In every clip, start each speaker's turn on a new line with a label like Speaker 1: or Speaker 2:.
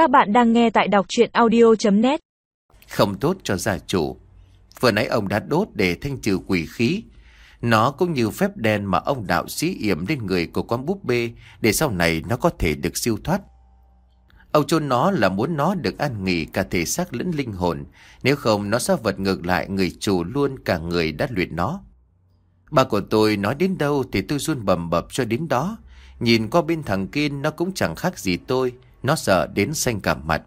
Speaker 1: Các bạn đang nghe tại đọc chuyện audio.net
Speaker 2: Không tốt cho gia chủ. Vừa nãy ông đã đốt để thanh trừ quỷ khí. Nó cũng như phép đen mà ông đạo sĩ yểm lên người của con búp bê để sau này nó có thể được siêu thoát. Ông chôn nó là muốn nó được an nghỉ cả thể xác lẫn linh hồn, nếu không nó sẽ vật ngược lại người chủ luôn cả người đã luyện nó. bà của tôi nói đến đâu thì tôi run bầm bập cho đến đó. Nhìn qua bên thằng Kiên nó cũng chẳng khác gì tôi, nó sợ đến xanh cả mặt.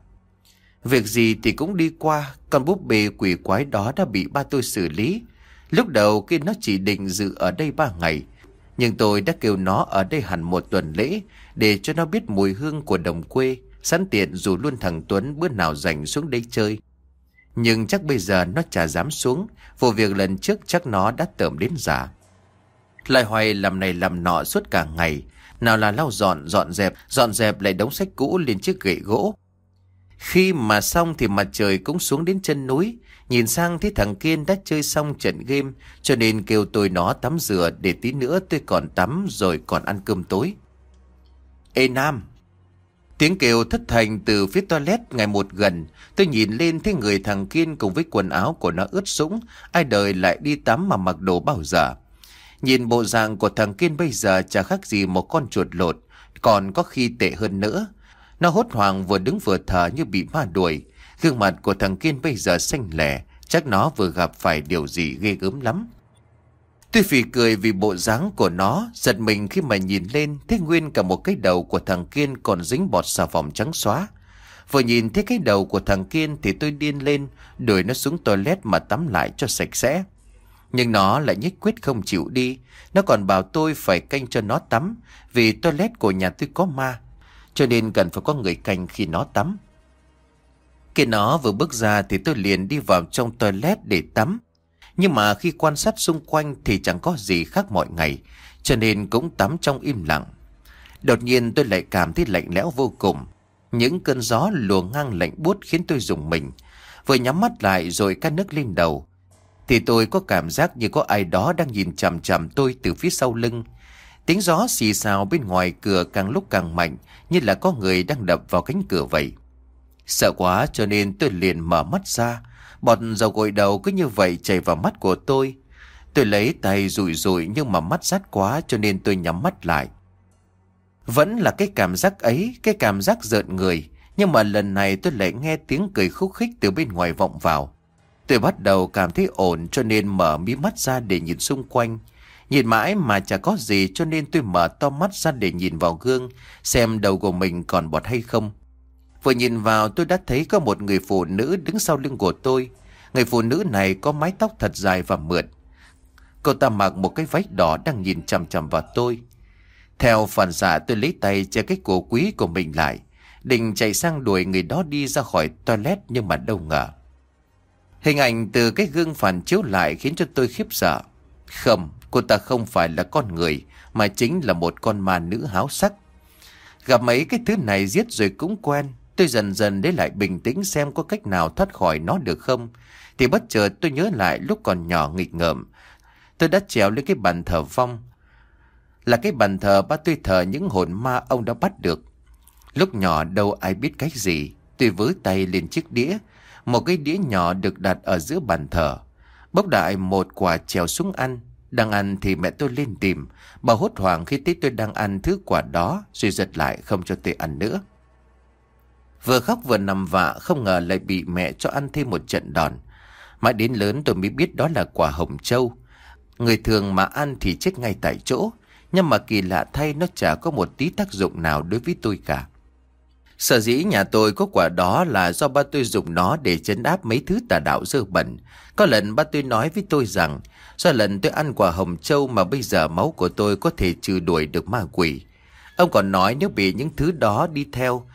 Speaker 2: Việc gì thì cũng đi qua, con búp bê quỷ quái đó đã bị ba tôi xử lý. Lúc đầu Kiên nó chỉ định dự ở đây ba ngày, nhưng tôi đã kêu nó ở đây hẳn một tuần lễ để cho nó biết mùi hương của đồng quê, sẵn tiện dù luôn thằng Tuấn bữa nào rảnh xuống đây chơi. Nhưng chắc bây giờ nó chả dám xuống, vụ việc lần trước chắc nó đã tởm đến giả. Lại hoài làm này làm nọ suốt cả ngày, nào là lau dọn, dọn dẹp, dọn dẹp lại đống sách cũ lên chiếc gậy gỗ. Khi mà xong thì mặt trời cũng xuống đến chân núi, nhìn sang thấy thằng Kiên đã chơi xong trận game, cho nên kêu tôi nó tắm rửa để tí nữa tôi còn tắm rồi còn ăn cơm tối. Ê Nam! Tiếng kêu thất thành từ phía toilet ngày một gần, tôi nhìn lên thấy người thằng Kiên cùng với quần áo của nó ướt sũng, ai đời lại đi tắm mà mặc đồ bảo giả. Nhìn bộ dạng của thằng Kiên bây giờ chả khác gì một con chuột lột, còn có khi tệ hơn nữa. Nó hốt hoảng vừa đứng vừa thở như bị ma đuổi. Gương mặt của thằng Kiên bây giờ xanh lẻ, chắc nó vừa gặp phải điều gì ghê gớm lắm. Tôi phì cười vì bộ dáng của nó, giật mình khi mà nhìn lên thấy nguyên cả một cái đầu của thằng Kiên còn dính bọt xà phòng trắng xóa. Vừa nhìn thấy cái đầu của thằng Kiên thì tôi điên lên, đuổi nó xuống toilet mà tắm lại cho sạch sẽ. Nhưng nó lại nhất quyết không chịu đi. Nó còn bảo tôi phải canh cho nó tắm. Vì toilet của nhà tôi có ma. Cho nên cần phải có người canh khi nó tắm. Khi nó vừa bước ra thì tôi liền đi vào trong toilet để tắm. Nhưng mà khi quan sát xung quanh thì chẳng có gì khác mọi ngày. Cho nên cũng tắm trong im lặng. Đột nhiên tôi lại cảm thấy lạnh lẽo vô cùng. Những cơn gió lùa ngang lạnh buốt khiến tôi rùng mình. Vừa nhắm mắt lại rồi cắt nước lên đầu. Thì tôi có cảm giác như có ai đó đang nhìn chằm chằm tôi từ phía sau lưng. Tiếng gió xì xào bên ngoài cửa càng lúc càng mạnh như là có người đang đập vào cánh cửa vậy. Sợ quá cho nên tôi liền mở mắt ra. Bọt dầu gội đầu cứ như vậy chảy vào mắt của tôi. Tôi lấy tay rủi rủi nhưng mà mắt rát quá cho nên tôi nhắm mắt lại. Vẫn là cái cảm giác ấy, cái cảm giác rợn người. Nhưng mà lần này tôi lại nghe tiếng cười khúc khích từ bên ngoài vọng vào. Tôi bắt đầu cảm thấy ổn cho nên mở mí mắt ra để nhìn xung quanh. Nhìn mãi mà chả có gì cho nên tôi mở to mắt ra để nhìn vào gương, xem đầu của mình còn bọt hay không. Vừa nhìn vào tôi đã thấy có một người phụ nữ đứng sau lưng của tôi. Người phụ nữ này có mái tóc thật dài và mượt. Cô ta mặc một cái váy đỏ đang nhìn chằm chằm vào tôi. Theo phản xạ, tôi lấy tay che cái cổ quý của mình lại. Định chạy sang đuổi người đó đi ra khỏi toilet nhưng mà đâu ngờ. Hình ảnh từ cái gương phản chiếu lại khiến cho tôi khiếp sợ. Không, cô ta không phải là con người, mà chính là một con ma nữ háo sắc. Gặp mấy cái thứ này giết rồi cũng quen, tôi dần dần để lại bình tĩnh xem có cách nào thoát khỏi nó được không. Thì bất chợt tôi nhớ lại lúc còn nhỏ nghịch ngợm. Tôi đã trèo lên cái bàn thờ vong. Là cái bàn thờ ba tôi thờ những hồn ma ông đã bắt được. Lúc nhỏ đâu ai biết cách gì. Tôi với tay lên chiếc đĩa, một cái đĩa nhỏ được đặt ở giữa bàn thờ. Bốc đại một quả trèo xuống ăn. Đang ăn thì mẹ tôi lên tìm. Bà hốt hoảng khi thấy tôi đang ăn thứ quả đó, rồi giật lại không cho tôi ăn nữa. Vừa khóc vừa nằm vạ, không ngờ lại bị mẹ cho ăn thêm một trận đòn. Mãi đến lớn tôi mới biết đó là quả hồng châu. Người thường mà ăn thì chết ngay tại chỗ. Nhưng mà kỳ lạ thay, nó chả có một tí tác dụng nào đối với tôi cả. Sở dĩ nhà tôi có quả đó là do ba tôi dùng nó để chấn áp mấy thứ tà đạo dơ bẩn. Có lần ba tôi nói với tôi rằng, do lần tôi ăn quả hồng châu mà bây giờ máu của tôi có thể trừ đuổi được ma quỷ. Ông còn nói nếu bị những thứ đó đi theo,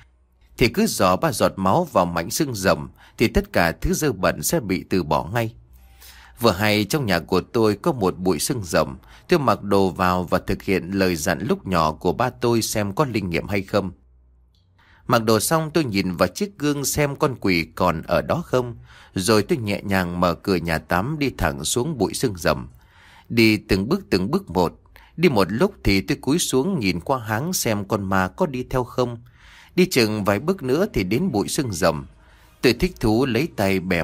Speaker 2: thì cứ dò ba giọt máu vào mảnh xương rồng, thì tất cả thứ dơ bẩn sẽ bị từ bỏ ngay. Vừa hay trong nhà của tôi có một bụi xương rồng, tôi mặc đồ vào và thực hiện lời dặn lúc nhỏ của ba tôi xem có linh nghiệm hay không. Mặc đồ xong tôi nhìn vào chiếc gương xem con quỷ còn ở đó không. Rồi tôi nhẹ nhàng mở cửa nhà tắm đi thẳng xuống bụi sương rầm. Đi từng bước từng bước một. Đi một lúc thì tôi cúi xuống nhìn qua háng xem con ma có đi theo không. Đi chừng vài bước nữa thì đến bụi sương rầm. Tôi thích thú lấy tay bẻ.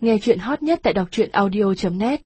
Speaker 3: Nghe chuyện hot nhất tại đọc truyện audio.net